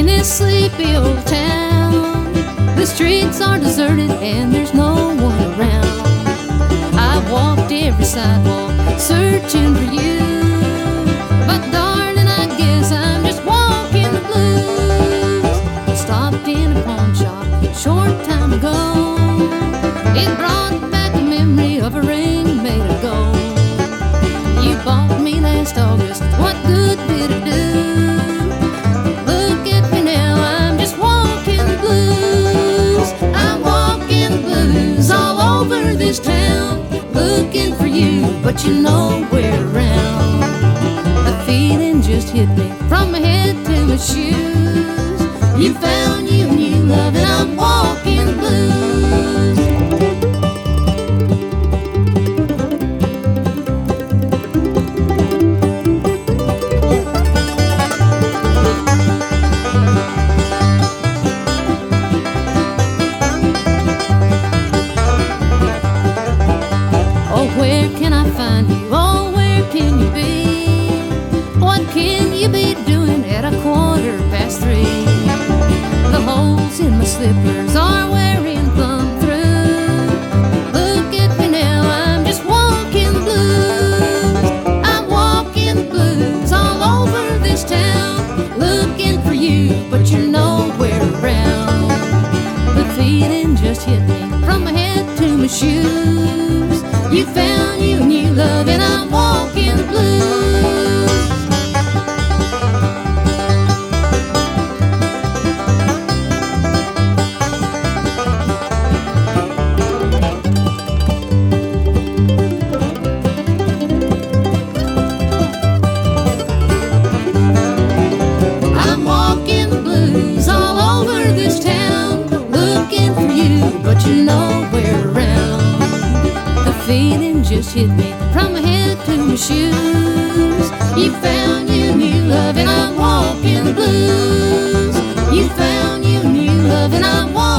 in this sleepy old town. The streets are deserted and there's no one around. I've walked every sidewalk searching for you. This town, looking for you, but you're nowhere around. The feeling just hit me from my head to my shoes. You found you new love, and I'm walking just hit me from my head to my shoes. You found you new love, and I'm walking blues. You found you new love, and I'm walking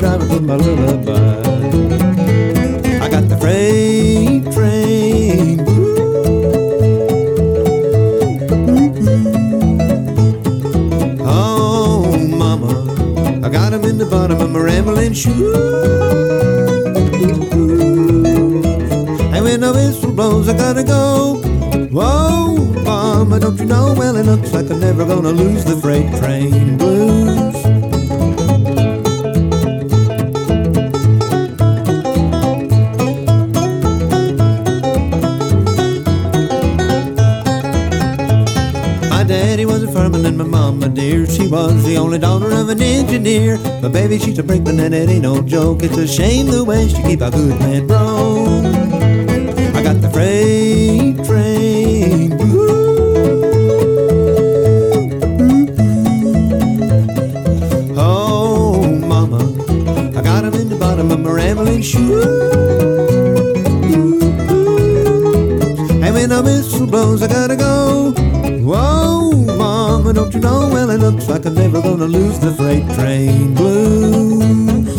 humming of the driver was my lullaby. I got the freight train. blues. Oh, mama, I got 'em in the bottom of my rambling shoes. And when the whistle blows, I gotta go. Whoa, mama, don't you know? Well, it looks like I'm never gonna lose the freight train blues. Engineer. But baby, she's a brakeman and it ain't no joke. It's a shame the way she keep a good man broke. I got the freight train blues. Oh, mama, I got 'em in the bottom of my rambling shoes. Don't you know? Well, it looks like I'm never gonna lose the freight train blues.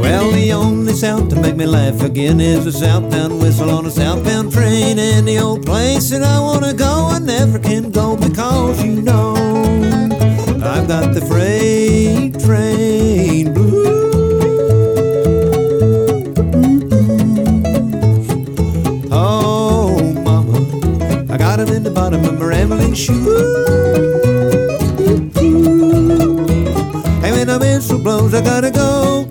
Well, the only sound to make me laugh again is a southbound whistle on a southbound train. And the old place that I wanna go, I never can go because you know I've got the freight bottom my rambling shoes. And when the whistle blows, I gotta go.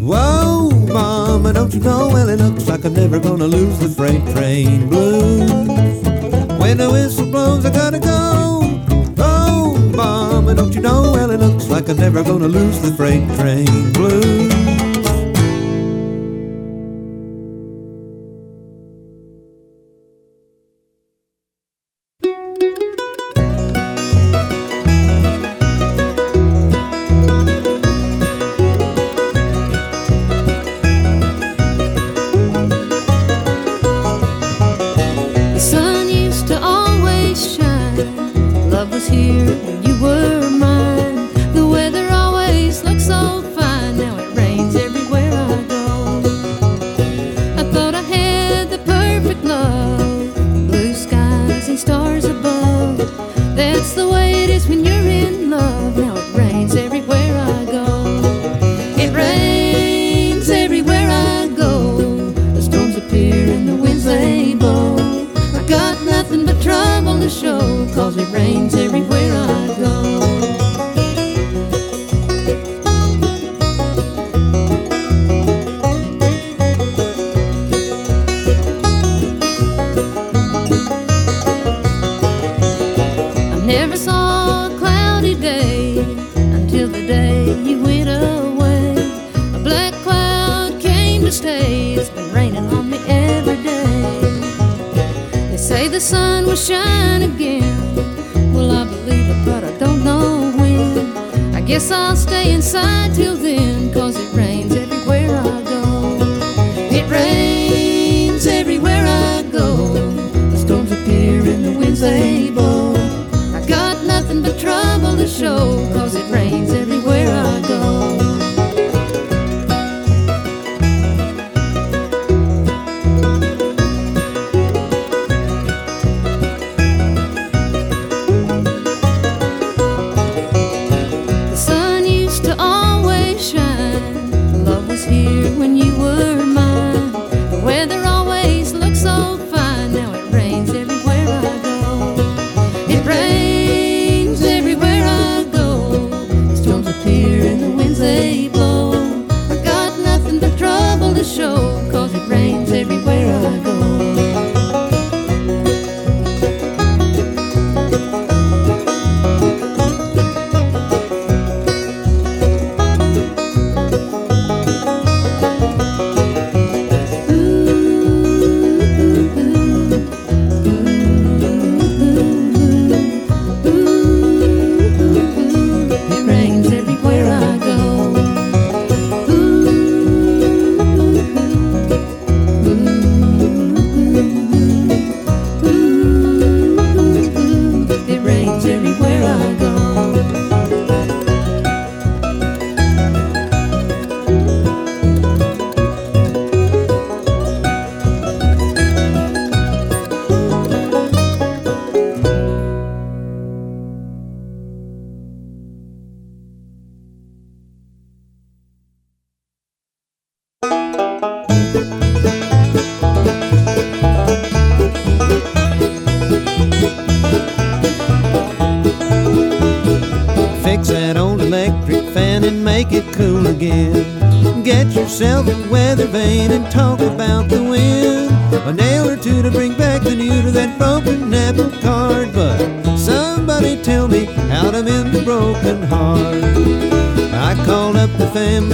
Whoa, mama, don't you know? Well, it looks like I'm never gonna lose the freight train blues. When the whistle blows, I gotta go. Oh, mama, don't you know? Well, it looks like I'm never gonna lose the freight train blues.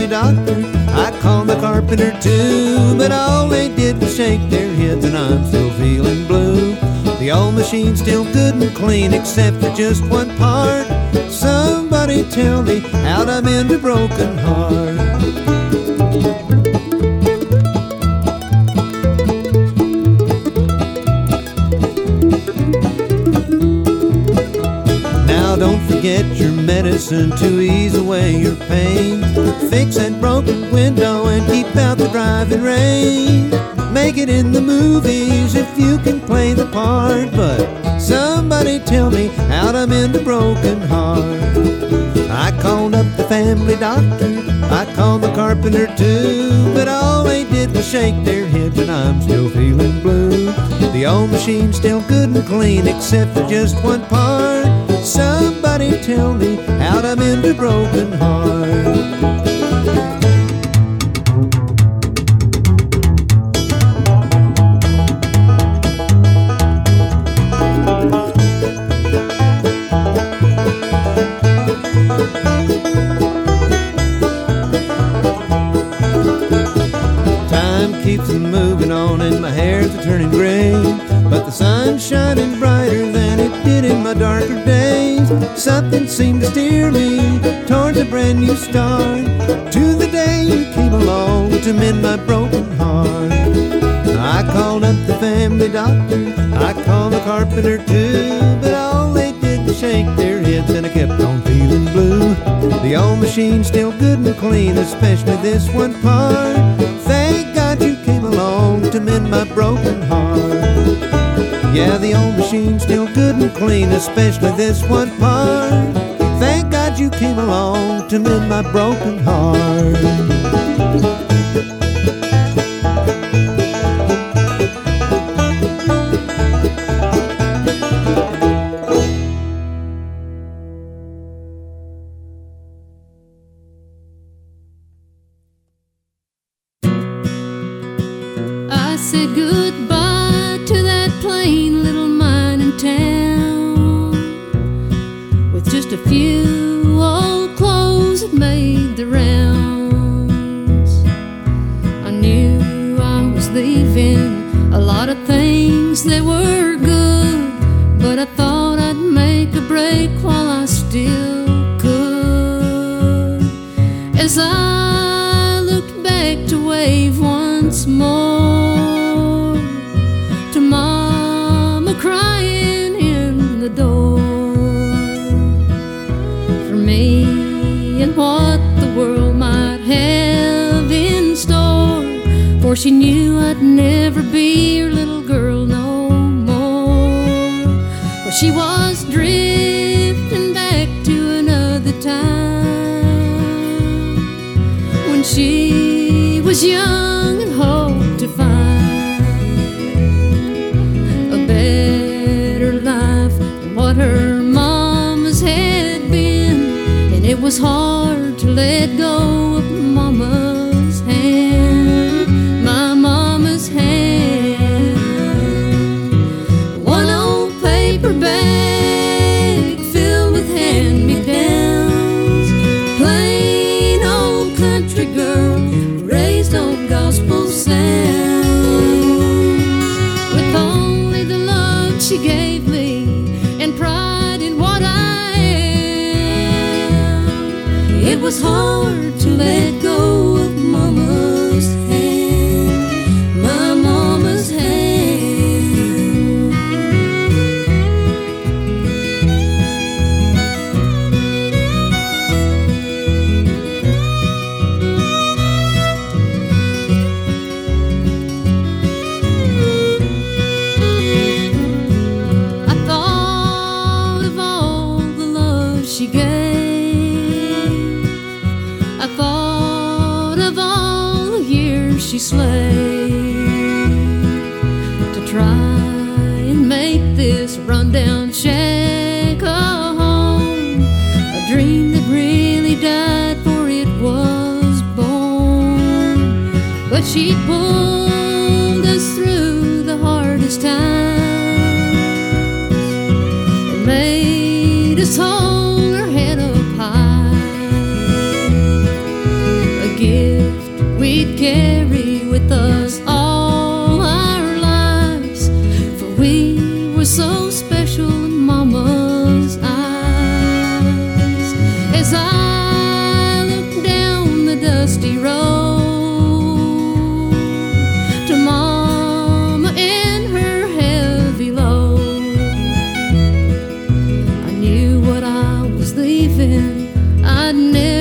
Doctor, I called the carpenter too, but all they did was shake their heads and I'm still feeling blue. The old machine's still good and clean except for just one part. Somebody tell me how to mend a broken heart. Don't your medicine to ease away your pain. Fix that broken window and keep out the driving rain. Make it in the movies if you can play the part. But somebody tell me how to mend a broken heart. I called up the family doctor, I called the carpenter too, but all they did was shake their heads and I'm still feeling blue. The old machine's still good and clean except for just one part. Somebody tell me how to mend a broken heart. Steer me towards a brand new start. To the day you came along to mend my broken heart. I called up the family doctor, I called the carpenter too, but all they did was shake their heads and I kept on feeling blue. The old machine's still good and clean, especially this one part. Thank God you came along to mend my broken heart. Yeah, the old machine's still good and clean, especially this one part. You came along to mend my broken heart. She was young and hoped to find a better life than what her mama's had been, and it was hard to let go. was hard to let go. tipo was leaving, I'd never.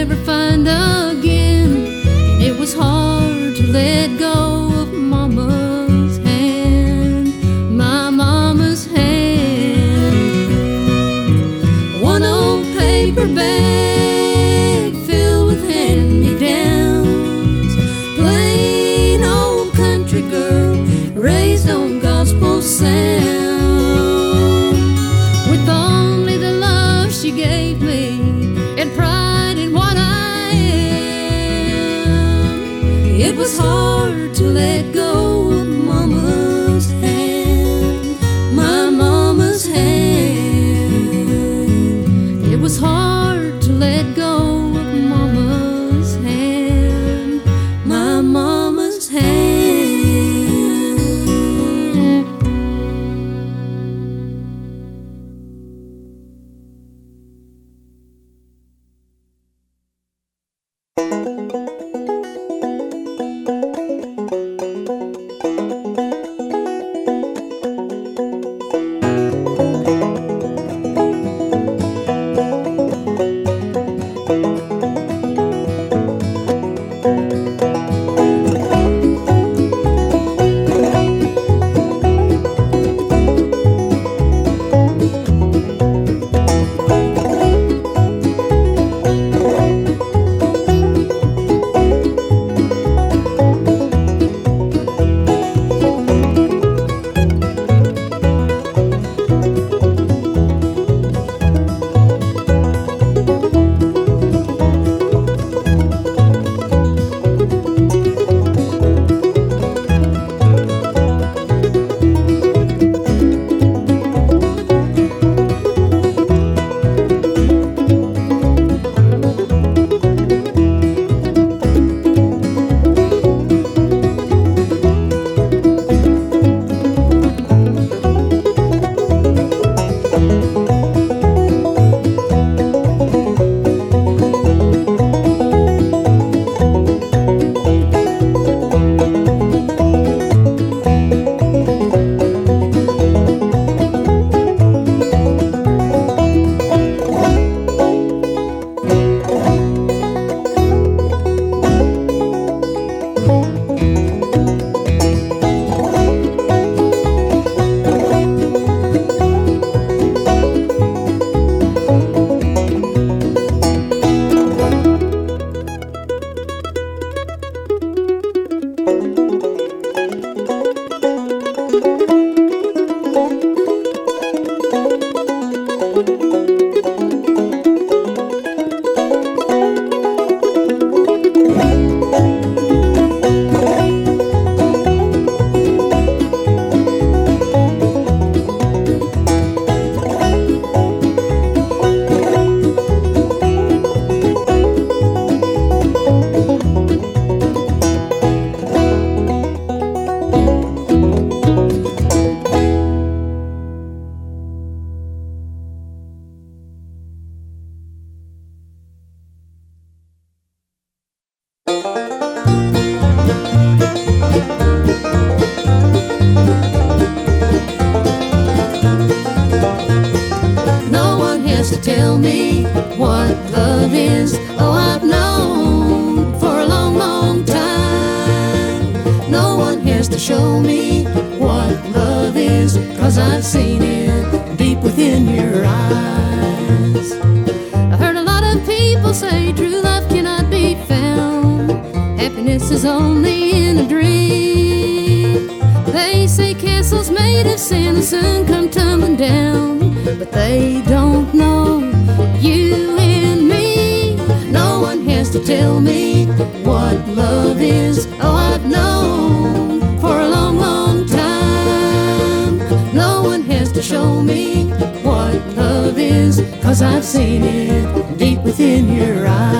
Cause I've seen it deep within your eyes.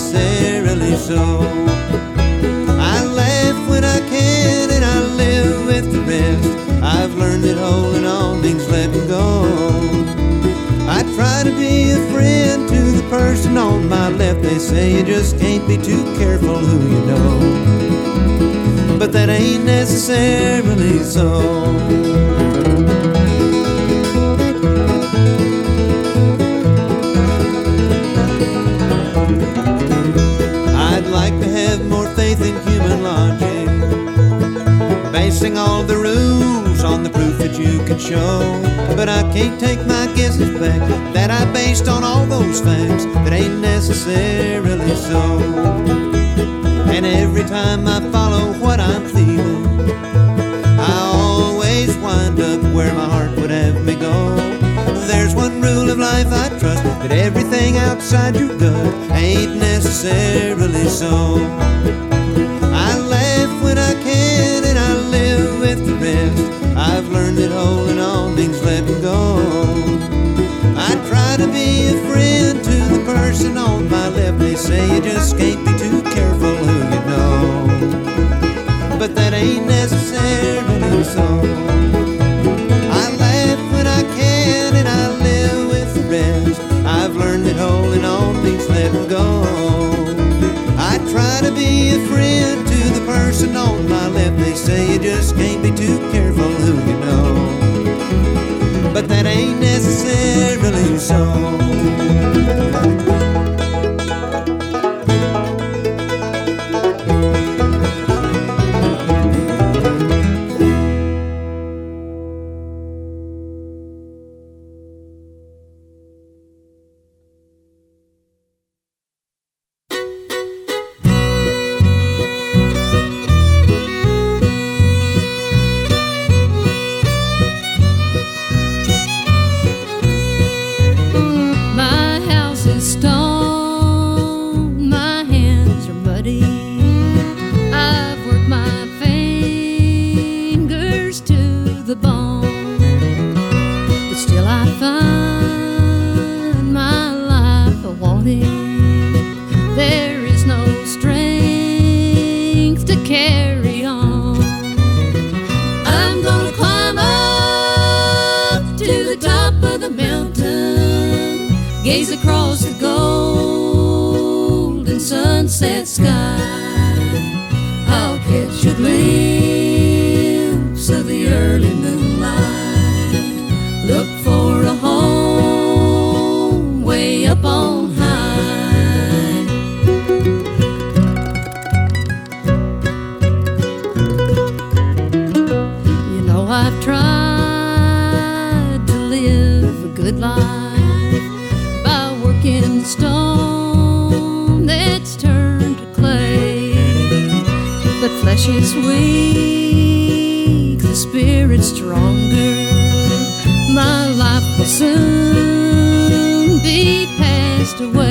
necessarily so. I laugh when I can and I live with the rest. I've learned that holding on means letting go. I try to be a friend to the person on my left. They say you just can't be too careful who you know. But that ain't necessarily so. guessing all the rules on the proof that you can show. But I can't take my guesses back that I based on all those facts that ain't necessarily so. And every time I follow what I'm feeling, I always wind up where my heart would have me go. There's one rule of life I trust that everything outside your gut ain't necessarily so. flesh is weak, the spirit stronger. My life will soon be passed away.